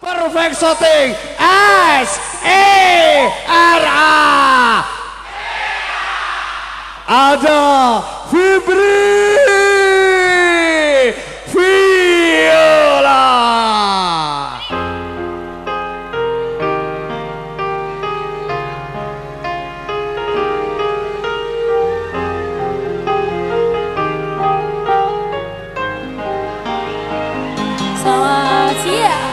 Perfect shooting. S E R A. Ada Fibri Viola. Selamat siang.